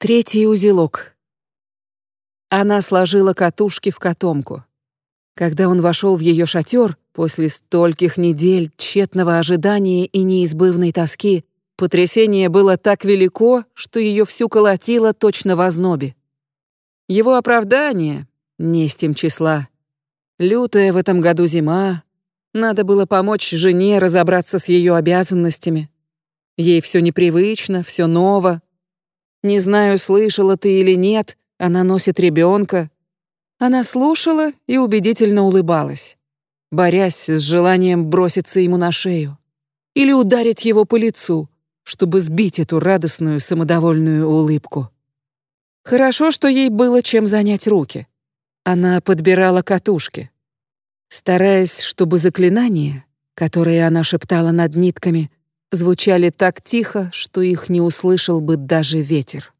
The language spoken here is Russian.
Третий узелок. Она сложила катушки в котомку. Когда он вошел в ее шатер, после стольких недель тщетного ожидания и неизбывной тоски, потрясение было так велико, что ее всю колотило точно в ознобе. Его оправдание — не с тем числа. Лютая в этом году зима, надо было помочь жене разобраться с ее обязанностями. Ей все непривычно, все ново, не знаю, слышала ты или нет, она носит ребенка. Она слушала и убедительно улыбалась, борясь с желанием броситься ему на шею или ударить его по лицу, чтобы сбить эту радостную самодовольную улыбку. Хорошо, что ей было чем занять руки. Она подбирала катушки, стараясь, чтобы заклинания, которые она шептала над нитками, звучали так тихо, что их не услышал бы даже ветер.